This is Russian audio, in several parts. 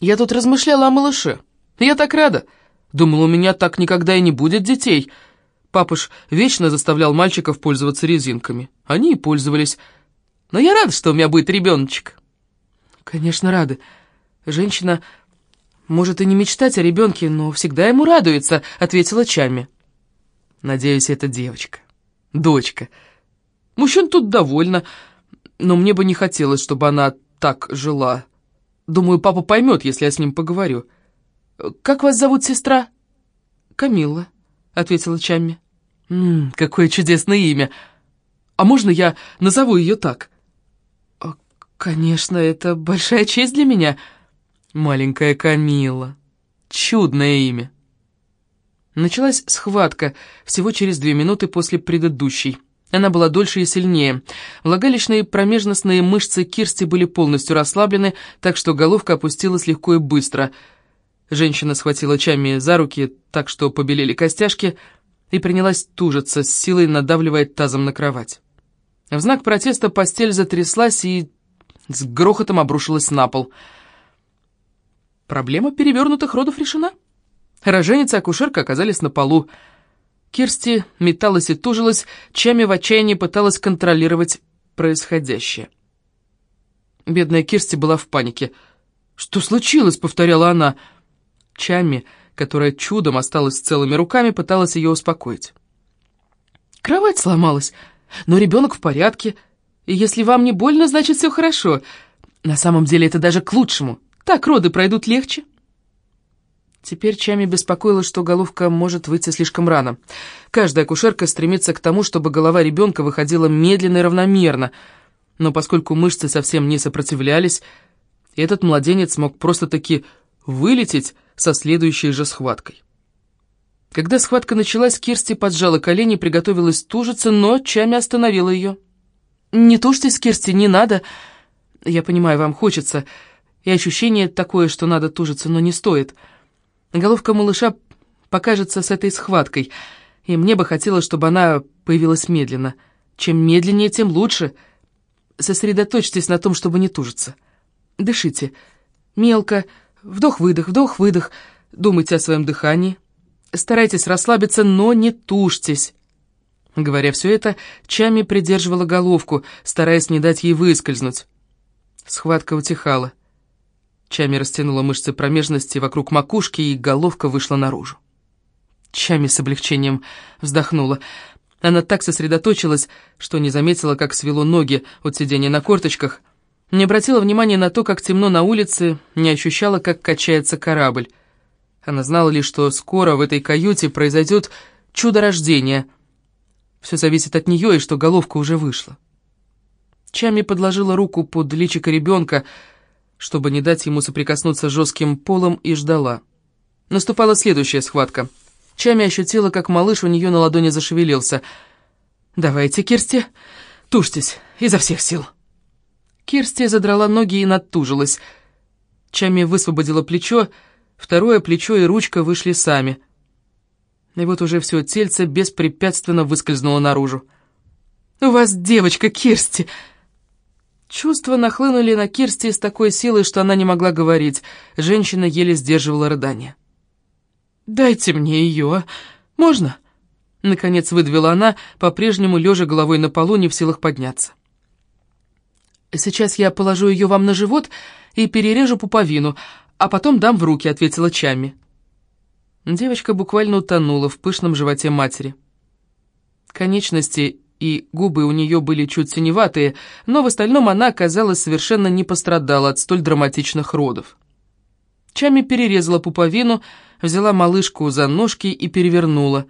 Я тут размышляла о малыше. Я так рада. Думала, у меня так никогда и не будет детей. Папуш вечно заставлял мальчиков пользоваться резинками. Они и пользовались. Но я рада, что у меня будет ребеночек. Конечно, рада. Женщина может и не мечтать о ребенке, но всегда ему радуется, ответила Чами. Надеюсь, это девочка. Дочка. Мужчин тут довольно, но мне бы не хотелось, чтобы она так жила. Думаю, папа поймет, если я с ним поговорю. «Как вас зовут, сестра?» «Камилла», — ответила Чамми. «Ммм, какое чудесное имя! А можно я назову ее так?» «Конечно, это большая честь для меня. Маленькая Камилла. Чудное имя». Началась схватка всего через две минуты после предыдущей. Она была дольше и сильнее. Влагалищные промежностные мышцы Кирсти были полностью расслаблены, так что головка опустилась легко и быстро. Женщина схватила Чами за руки, так что побелели костяшки, и принялась тужиться, с силой надавливая тазом на кровать. В знак протеста постель затряслась и с грохотом обрушилась на пол. Проблема перевернутых родов решена. Роженица и акушерка оказались на полу. Кирсти металась и тужилась, Чами в отчаянии пыталась контролировать происходящее. Бедная Кирсти была в панике. «Что случилось?» — повторяла она. Чами, которая чудом осталась целыми руками, пыталась ее успокоить. «Кровать сломалась, но ребенок в порядке, и если вам не больно, значит, все хорошо. На самом деле это даже к лучшему. Так роды пройдут легче». Теперь Чами беспокоила, что головка может выйти слишком рано. Каждая акушерка стремится к тому, чтобы голова ребенка выходила медленно и равномерно. Но поскольку мышцы совсем не сопротивлялись, этот младенец мог просто-таки вылететь со следующей же схваткой. Когда схватка началась, Кирсти поджала колени и приготовилась тужиться, но Чами остановила ее. «Не тужьтесь, Кирсти, не надо. Я понимаю, вам хочется. И ощущение такое, что надо тужиться, но не стоит». Головка малыша покажется с этой схваткой, и мне бы хотелось, чтобы она появилась медленно. Чем медленнее, тем лучше. Сосредоточьтесь на том, чтобы не тужиться. Дышите. Мелко. Вдох-выдох, вдох-выдох. Думайте о своем дыхании. Старайтесь расслабиться, но не тужьтесь. Говоря все это, Чами придерживала головку, стараясь не дать ей выскользнуть. Схватка утихала. Чами растянула мышцы промежности вокруг макушки, и головка вышла наружу. Чами с облегчением вздохнула. Она так сосредоточилась, что не заметила, как свело ноги от сидения на корточках, не обратила внимания на то, как темно на улице, не ощущала, как качается корабль. Она знала лишь, что скоро в этой каюте произойдет чудо рождения. Все зависит от нее, и что головка уже вышла. Чами подложила руку под личико ребенка, чтобы не дать ему соприкоснуться с жестким полом, и ждала. Наступала следующая схватка. Чами ощутила, как малыш у нее на ладони зашевелился. «Давайте, Кирсти, тушьтесь изо всех сил». Кирсти задрала ноги и натужилась. Чами высвободила плечо, второе плечо и ручка вышли сами. И вот уже все тельце беспрепятственно выскользнуло наружу. «У вас девочка, Кирсти!» Чувства нахлынули на Кирсти с такой силой, что она не могла говорить. Женщина еле сдерживала рыдание. «Дайте мне ее. Можно?» Наконец выдавила она, по-прежнему лежа головой на полу, не в силах подняться. «Сейчас я положу ее вам на живот и перережу пуповину, а потом дам в руки», — ответила Чами. Девочка буквально утонула в пышном животе матери. Конечности и губы у нее были чуть синеватые, но в остальном она, казалось, совершенно не пострадала от столь драматичных родов. Чами перерезала пуповину, взяла малышку за ножки и перевернула.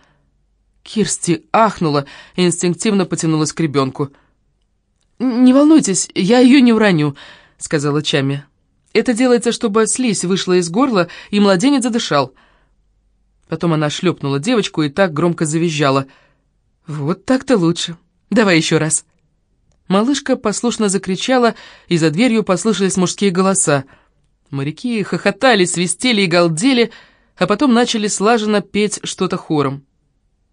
Кирсти ахнула и инстинктивно потянулась к ребенку. «Не волнуйтесь, я ее не уроню», — сказала Чами. «Это делается, чтобы слизь вышла из горла, и младенец задышал». Потом она шлепнула девочку и так громко завизжала — «Вот так-то лучше. Давай еще раз». Малышка послушно закричала, и за дверью послышались мужские голоса. Моряки хохотали, свистели и галдели, а потом начали слаженно петь что-то хором.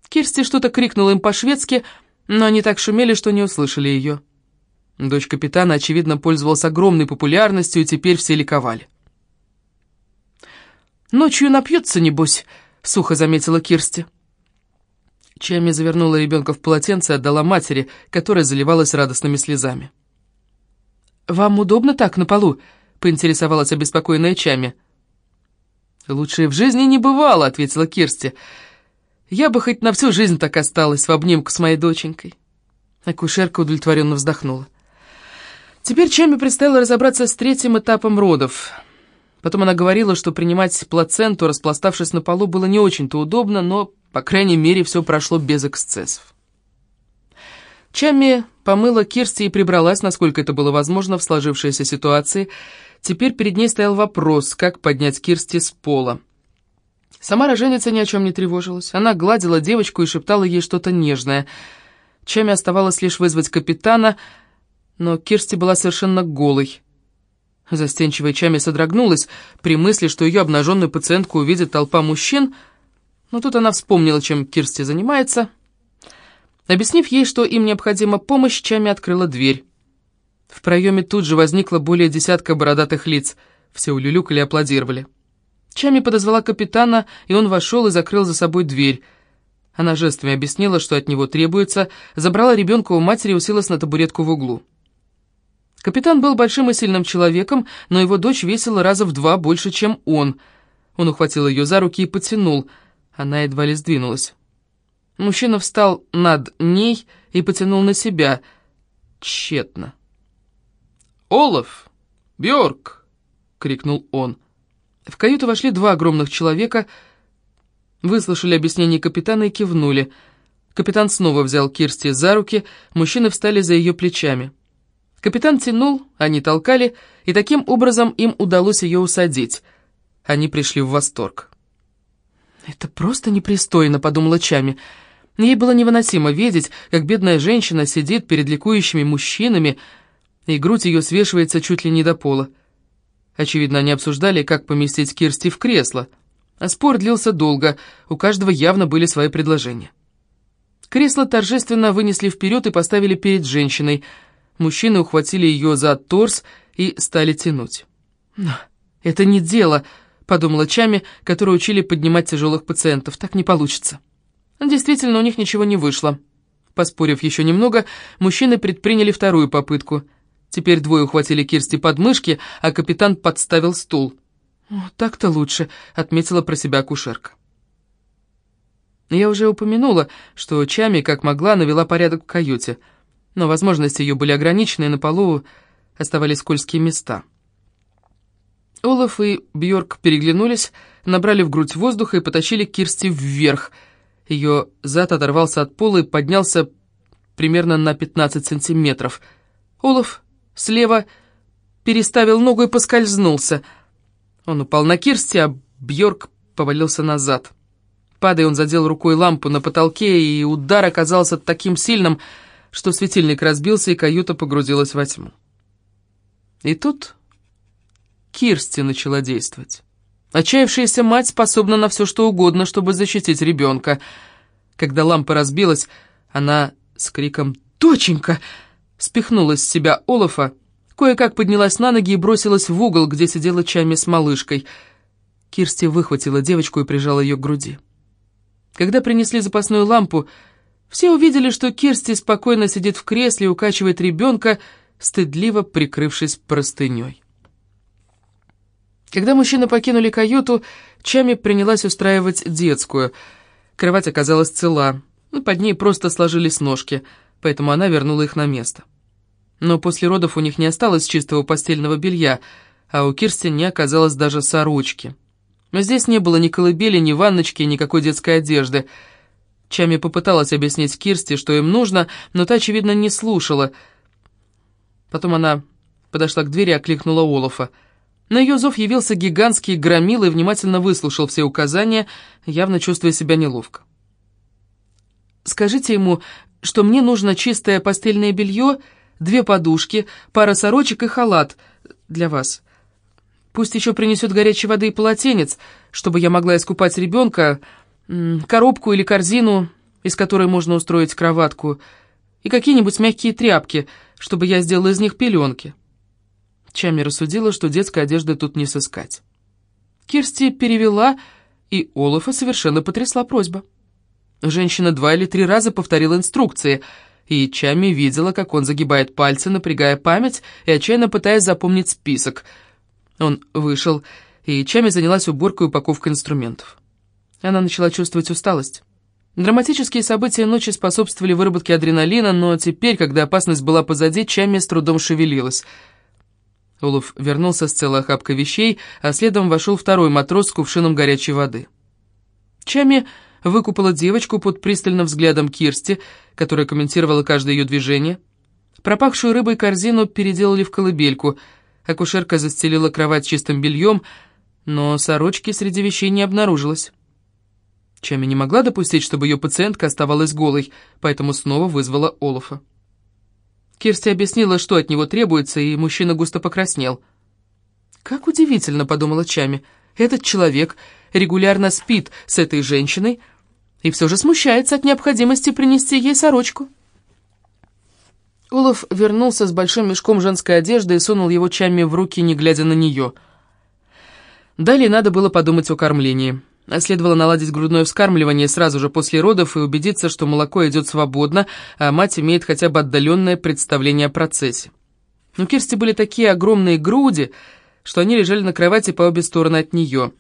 Кирсти что-то крикнула им по-шведски, но они так шумели, что не услышали ее. Дочь капитана, очевидно, пользовалась огромной популярностью, и теперь все ликовали. «Ночью напьется, небось», — сухо заметила Кирсти. Чами завернула ребенка в полотенце и отдала матери, которая заливалась радостными слезами. «Вам удобно так на полу?» — поинтересовалась обеспокоенная Чами. «Лучше в жизни не бывало», — ответила Кирсти. «Я бы хоть на всю жизнь так осталась в обнимку с моей доченькой». Акушерка удовлетворенно вздохнула. Теперь Чами предстояло разобраться с третьим этапом родов. Потом она говорила, что принимать плаценту, распластавшись на полу, было не очень-то удобно, но, по крайней мере, все прошло без эксцессов. Чами помыла Кирсти и прибралась, насколько это было возможно в сложившейся ситуации. Теперь перед ней стоял вопрос, как поднять Кирсти с пола. Сама роженица ни о чем не тревожилась. Она гладила девочку и шептала ей что-то нежное. Чами оставалось лишь вызвать капитана, но Кирсти была совершенно голой. Застенчивая Чами содрогнулась при мысли, что ее обнаженную пациентку увидит толпа мужчин, но тут она вспомнила, чем Кирсти занимается. Объяснив ей, что им необходима помощь, Чами открыла дверь. В проеме тут же возникло более десятка бородатых лиц. Все улюлюкали и аплодировали. Чами подозвала капитана, и он вошел и закрыл за собой дверь. Она жестами объяснила, что от него требуется, забрала ребенка у матери и уселась на табуретку в углу. Капитан был большим и сильным человеком, но его дочь весила раза в два больше, чем он. Он ухватил ее за руки и потянул. Она едва ли сдвинулась. Мужчина встал над ней и потянул на себя. Тщетно. «Олаф! Бьорк!» — крикнул он. В каюту вошли два огромных человека, выслушали объяснение капитана и кивнули. Капитан снова взял Кирсти за руки, мужчины встали за ее плечами. Капитан тянул, они толкали, и таким образом им удалось ее усадить. Они пришли в восторг. «Это просто непристойно», — подумала Чами. Ей было невыносимо видеть, как бедная женщина сидит перед ликующими мужчинами, и грудь ее свешивается чуть ли не до пола. Очевидно, они обсуждали, как поместить Кирсти в кресло. А спор длился долго, у каждого явно были свои предложения. Кресло торжественно вынесли вперед и поставили перед женщиной — Мужчины ухватили ее за торс и стали тянуть. «Это не дело», — подумала Чами, которую учили поднимать тяжелых пациентов. «Так не получится». Действительно, у них ничего не вышло. Поспорив еще немного, мужчины предприняли вторую попытку. Теперь двое ухватили Кирсти под мышки, а капитан подставил стул. «Так-то лучше», — отметила про себя акушерка. Я уже упомянула, что Чами, как могла, навела порядок в каюте — но возможности ее были ограничены, и на полу оставались скользкие места. Олаф и Бьорк переглянулись, набрали в грудь воздуха и потащили Кирсти вверх. Ее зад оторвался от пола и поднялся примерно на 15 сантиметров. Олаф слева переставил ногу и поскользнулся. Он упал на Кирсти, а Бьорк повалился назад. Падая, он задел рукой лампу на потолке, и удар оказался таким сильным, что светильник разбился, и каюта погрузилась во тьму. И тут Кирсти начала действовать. Отчаявшаяся мать способна на все, что угодно, чтобы защитить ребенка. Когда лампа разбилась, она с криком «Доченька!» спихнула с себя Олафа, кое-как поднялась на ноги и бросилась в угол, где сидела Чами с малышкой. Кирсти выхватила девочку и прижала ее к груди. Когда принесли запасную лампу, все увидели, что Кирсти спокойно сидит в кресле и укачивает ребенка, стыдливо прикрывшись простыней. Когда мужчины покинули каюту, Чами принялась устраивать детскую. Кровать оказалась цела, ну, под ней просто сложились ножки, поэтому она вернула их на место. Но после родов у них не осталось чистого постельного белья, а у Кирсти не оказалось даже сорочки. Здесь не было ни колыбели, ни ванночки, никакой детской одежды — Чами попыталась объяснить Кирсти, что им нужно, но та, очевидно, не слушала. Потом она подошла к двери и окликнула Олафа. На ее зов явился гигантский громил и внимательно выслушал все указания, явно чувствуя себя неловко. «Скажите ему, что мне нужно чистое постельное белье, две подушки, пара сорочек и халат для вас. Пусть еще принесет горячей воды и полотенец, чтобы я могла искупать ребенка, коробку или корзину, из которой можно устроить кроватку, и какие-нибудь мягкие тряпки, чтобы я сделала из них пеленки. Чами рассудила, что детской одежды тут не сыскать. Кирсти перевела, и Олафа совершенно потрясла просьба. Женщина два или три раза повторила инструкции, и Чами видела, как он загибает пальцы, напрягая память и отчаянно пытаясь запомнить список. Он вышел, и Чами занялась уборкой и упаковкой инструментов. Она начала чувствовать усталость. Драматические события ночи способствовали выработке адреналина, но теперь, когда опасность была позади, Чами с трудом шевелилась. Олаф вернулся с целой охапкой вещей, а следом вошел второй матрос с кувшином горячей воды. Чами выкупала девочку под пристальным взглядом Кирсти, которая комментировала каждое ее движение. Пропахшую рыбой корзину переделали в колыбельку. Акушерка застелила кровать чистым бельем, но сорочки среди вещей не обнаружилось. Чами не могла допустить, чтобы ее пациентка оставалась голой, поэтому снова вызвала Олафа. Кирсти объяснила, что от него требуется, и мужчина густо покраснел. «Как удивительно», — подумала Чами, — «этот человек регулярно спит с этой женщиной и все же смущается от необходимости принести ей сорочку». Олаф вернулся с большим мешком женской одежды и сунул его Чами в руки, не глядя на нее. Далее надо было подумать о кормлении. Следовало наладить грудное вскармливание сразу же после родов и убедиться, что молоко идет свободно, а мать имеет хотя бы отдаленное представление о процессе. У Кирсти были такие огромные груди, что они лежали на кровати по обе стороны от нее.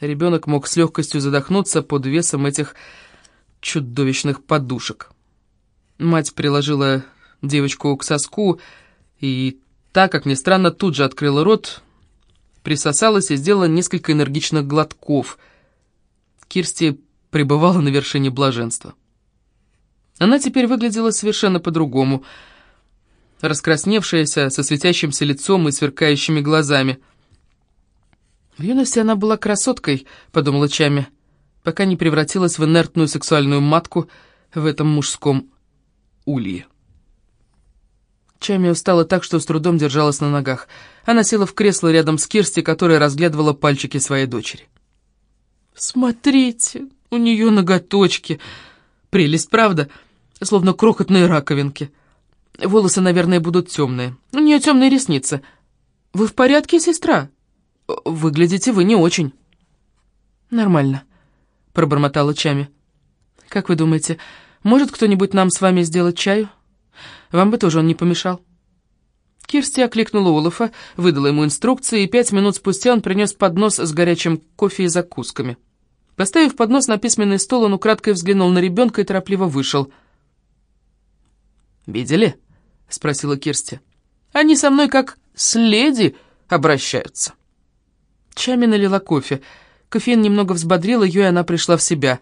Ребенок мог с легкостью задохнуться под весом этих чудовищных подушек. Мать приложила девочку к соску, и так, как ни странно, тут же открыла рот, присосалась и сделала несколько энергичных глотков — Кирсти пребывала на вершине блаженства. Она теперь выглядела совершенно по-другому, раскрасневшаяся, со светящимся лицом и сверкающими глазами. «В юности она была красоткой», — подумала Чами, пока не превратилась в инертную сексуальную матку в этом мужском улье. Чами устала так, что с трудом держалась на ногах. Она села в кресло рядом с Кирсти, которая разглядывала пальчики своей дочери. «Смотрите, у нее ноготочки. Прелесть, правда? Словно крохотные раковинки. Волосы, наверное, будут темные. У нее темные ресницы. Вы в порядке, сестра? Выглядите вы не очень». «Нормально», — пробормотала Чами. «Как вы думаете, может кто-нибудь нам с вами сделать чаю? Вам бы тоже он не помешал». Кирсти окликнула Олафа, выдала ему инструкции, и пять минут спустя он принес поднос с горячим кофе и закусками. Поставив поднос на письменный стол, он украдкой взглянул на ребенка и торопливо вышел. «Видели?» — спросила Кирсти. «Они со мной как с леди обращаются». Чами налила кофе. Кофеин немного взбодрил ее, и она пришла в себя.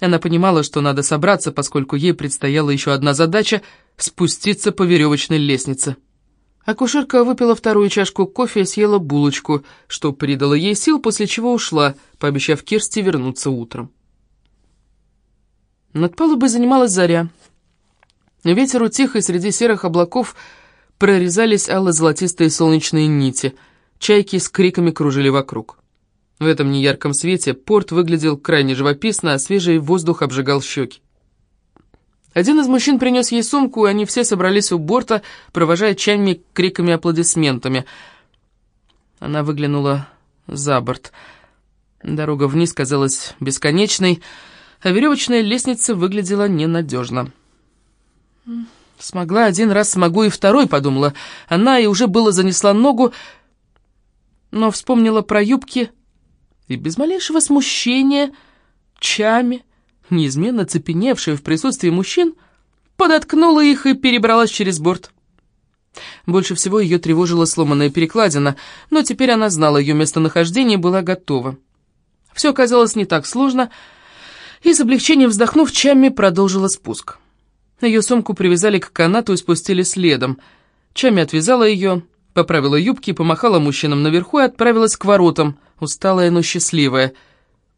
Она понимала, что надо собраться, поскольку ей предстояла еще одна задача — спуститься по веревочной лестнице. Акушерка выпила вторую чашку кофе и съела булочку, что придало ей сил, после чего ушла, пообещав Кирсти вернуться утром. Над палубой занималась заря. Ветер утих, и среди серых облаков прорезались алло-золотистые солнечные нити. Чайки с криками кружили вокруг. В этом неярком свете порт выглядел крайне живописно, а свежий воздух обжигал щеки. Один из мужчин принес ей сумку, и они все собрались у борта, провожая чайми криками и аплодисментами. Она выглянула за борт. Дорога вниз казалась бесконечной, а веревочная лестница выглядела ненадежно. «Смогла один раз, смогу и второй», — подумала она, и уже было занесла ногу, но вспомнила про юбки и без малейшего смущения Чами неизменно цепеневшая в присутствии мужчин, подоткнула их и перебралась через борт. Больше всего ее тревожила сломанная перекладина, но теперь она знала ее местонахождение и была готова. Все оказалось не так сложно, и с облегчением вздохнув, Чамми продолжила спуск. Ее сумку привязали к канату и спустили следом. Чамми отвязала ее, поправила юбки, помахала мужчинам наверху и отправилась к воротам, усталая, но счастливая —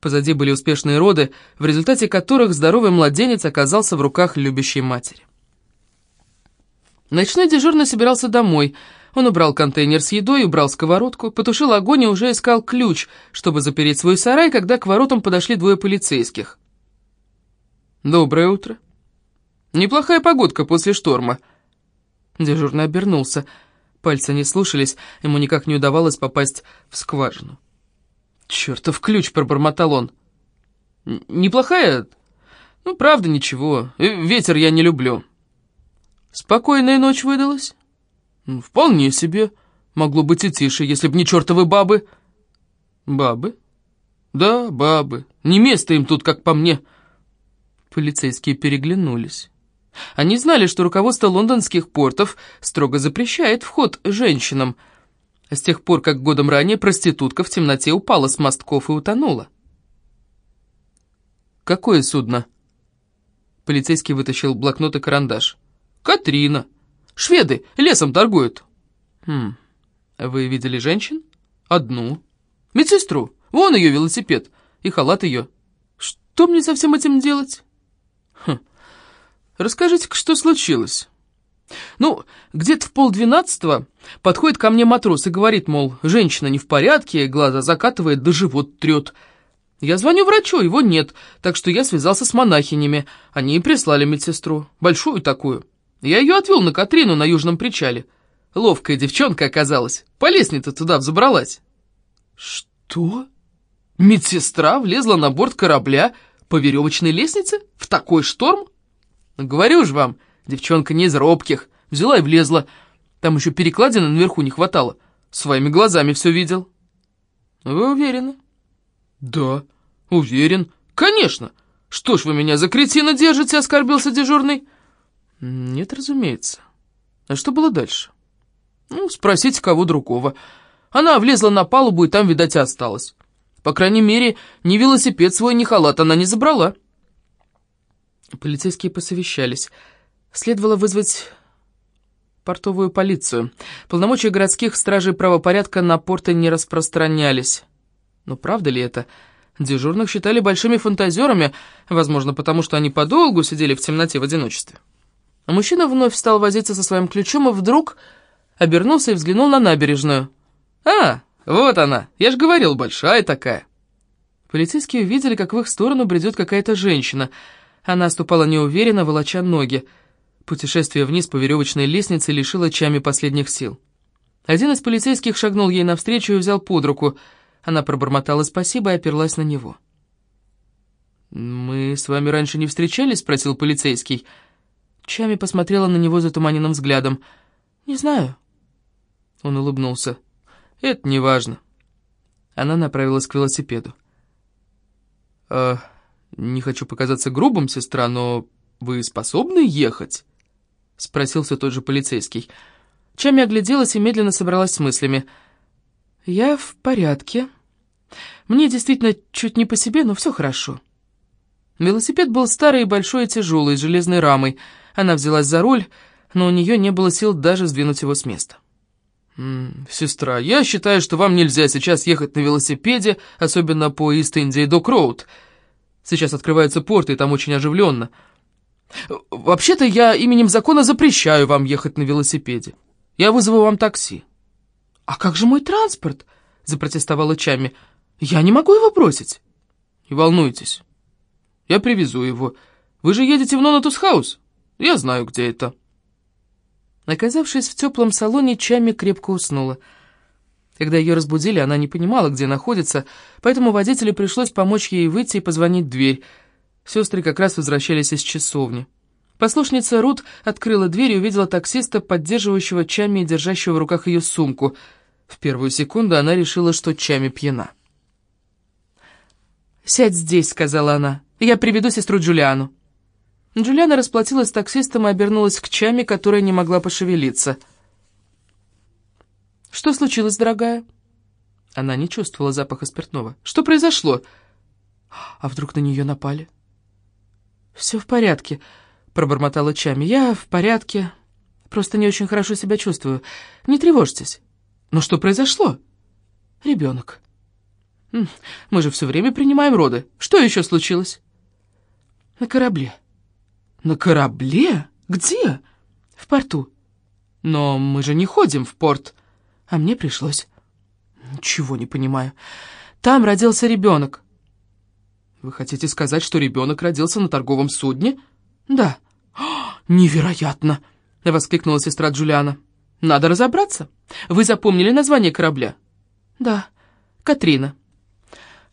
Позади были успешные роды, в результате которых здоровый младенец оказался в руках любящей матери. Ночной дежурный собирался домой. Он убрал контейнер с едой, убрал сковородку, потушил огонь и уже искал ключ, чтобы запереть свой сарай, когда к воротам подошли двое полицейских. «Доброе утро. Неплохая погодка после шторма». Дежурный обернулся. Пальцы не слушались, ему никак не удавалось попасть в скважину. «Чертов ключ!» — пробормотал он. «Неплохая? Ну, правда, ничего. Ветер я не люблю». «Спокойная ночь выдалась?» «Вполне себе. Могло быть и тише, если б не чертовы бабы». «Бабы?» «Да, бабы. Не место им тут, как по мне». Полицейские переглянулись. Они знали, что руководство лондонских портов строго запрещает вход женщинам, с тех пор, как годом ранее проститутка в темноте упала с мостков и утонула. «Какое судно?» Полицейский вытащил блокнот и карандаш. «Катрина. Шведы лесом торгуют». «Хм, вы видели женщин?» «Одну. Медсестру. Вон ее велосипед и халат ее. Что мне со всем этим делать?» «Хм, расскажите-ка, что случилось?» Ну, где-то в полдвенадцатого подходит ко мне матрос и говорит, мол, женщина не в порядке, глаза закатывает, да живот трет. Я звоню врачу, его нет, так что я связался с монахинями. Они и прислали медсестру, большую такую. Я ее отвел на Катрину на Южном причале. Ловкая девчонка оказалась, по лестнице туда взобралась. Что? Медсестра влезла на борт корабля по веревочной лестнице? В такой шторм? Говорю же вам, Девчонка не из робких. Взяла и влезла. Там еще перекладины наверху не хватало. Своими глазами все видел. Вы уверены? Да, уверен. Конечно. Что ж вы меня за кретина держите, оскорбился дежурный. Нет, разумеется. А что было дальше? Ну, спросите кого другого. Она влезла на палубу и там, видать, и осталась. По крайней мере, ни велосипед свой, ни халат она не забрала. Полицейские посовещались. Следовало вызвать портовую полицию. Полномочия городских стражей правопорядка на порты не распространялись. Но правда ли это? Дежурных считали большими фантазерами, возможно, потому что они подолгу сидели в темноте в одиночестве. А мужчина вновь стал возиться со своим ключом и вдруг обернулся и взглянул на набережную. «А, вот она! Я же говорил, большая такая!» Полицейские увидели, как в их сторону бредет какая-то женщина. Она ступала неуверенно, волоча ноги. Путешествие вниз по веревочной лестнице лишило Чами последних сил. Один из полицейских шагнул ей навстречу и взял под руку. Она пробормотала спасибо и оперлась на него. «Мы с вами раньше не встречались?» — спросил полицейский. Чами посмотрела на него затуманенным взглядом. «Не знаю». Он улыбнулся. «Это не важно». Она направилась к велосипеду. «А, не хочу показаться грубым, сестра, но вы способны ехать?» — спросил все тот же полицейский. Чами огляделась и медленно собралась с мыслями. «Я в порядке. Мне действительно чуть не по себе, но все хорошо». Велосипед был старый большой и тяжелый, с железной рамой. Она взялась за руль, но у нее не было сил даже сдвинуть его с места. «Сестра, я считаю, что вам нельзя сейчас ехать на велосипеде, особенно по Ист-Индии Док-Роуд. Сейчас открываются порты, и там очень оживленно». «Вообще-то я именем закона запрещаю вам ехать на велосипеде. Я вызову вам такси». «А как же мой транспорт?» — запротестовала Чами. «Я не могу его бросить». «Не волнуйтесь. Я привезу его. Вы же едете в Нонатус-хаус? Я знаю, где это». Оказавшись в теплом салоне, Чами крепко уснула. Когда ее разбудили, она не понимала, где находится, поэтому водителю пришлось помочь ей выйти и позвонить в дверь — Сестры как раз возвращались из часовни. Послушница Рут открыла дверь и увидела таксиста, поддерживающего Чами и держащего в руках ее сумку. В первую секунду она решила, что Чами пьяна. «Сядь здесь», — сказала она. «Я приведу сестру Джулиану». Джулиана расплатилась с таксистом и обернулась к Чами, которая не могла пошевелиться. «Что случилось, дорогая?» Она не чувствовала запаха спиртного. «Что произошло?» «А вдруг на нее напали?» «Все в порядке», — пробормотала Чами. «Я в порядке. Просто не очень хорошо себя чувствую. Не тревожьтесь». «Но что произошло?» «Ребенок». «Мы же все время принимаем роды. Что еще случилось?» «На корабле». «На корабле? Где?» «В порту». «Но мы же не ходим в порт». «А мне пришлось». «Ничего не понимаю. Там родился ребенок. «Вы хотите сказать, что ребенок родился на торговом судне?» «Да». «Невероятно!» — воскликнула сестра Джулиана. «Надо разобраться. Вы запомнили название корабля?» «Да, Катрина».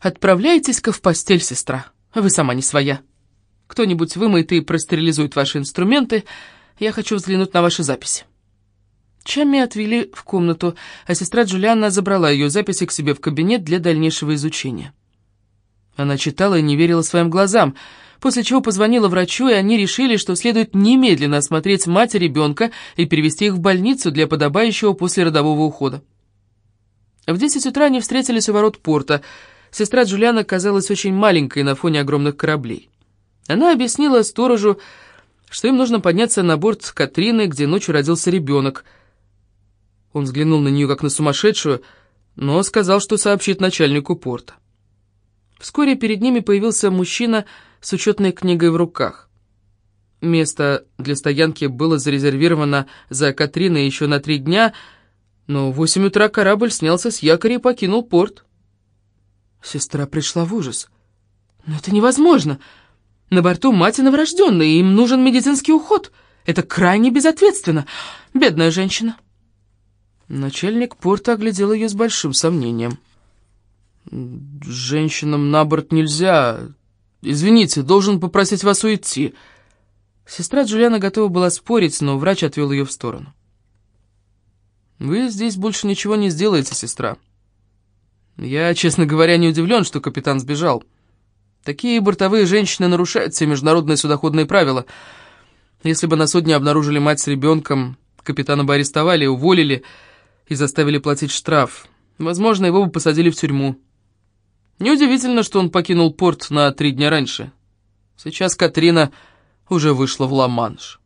Отправляйтесь-ка в постель, сестра. Вы сама не своя. Кто-нибудь вымоет и простерилизует ваши инструменты. Я хочу взглянуть на ваши записи». Чами отвели в комнату, а сестра Джулианна забрала ее записи к себе в кабинет для дальнейшего изучения. Она читала и не верила своим глазам, после чего позвонила врачу, и они решили, что следует немедленно осмотреть мать и ребенка и перевести их в больницу для подобающего послеродового ухода. В 10 утра они встретились у ворот порта. Сестра Джулиана казалась очень маленькой на фоне огромных кораблей. Она объяснила сторожу, что им нужно подняться на борт Катрины, где ночью родился ребенок. Он взглянул на нее как на сумасшедшую, но сказал, что сообщит начальнику порта. Вскоре перед ними появился мужчина с учетной книгой в руках. Место для стоянки было зарезервировано за Катриной еще на три дня, но в восемь утра корабль снялся с якоря и покинул порт. Сестра пришла в ужас. «Но это невозможно!» На борту мать и новорожденные, им нужен медицинский уход. Это крайне безответственно. Бедная женщина. Начальник порта оглядел ее с большим сомнением. «Женщинам на борт нельзя. Извините, должен попросить вас уйти». Сестра Джулиана готова была спорить, но врач отвел ее в сторону. «Вы здесь больше ничего не сделаете, сестра. Я, честно говоря, не удивлен, что капитан сбежал». Такие бортовые женщины нарушают все международные судоходные правила. Если бы на судне обнаружили мать с ребенком, капитана бы арестовали, уволили и заставили платить штраф. Возможно, его бы посадили в тюрьму. Неудивительно, что он покинул порт на три дня раньше. Сейчас Катрина уже вышла в Ла-Манш.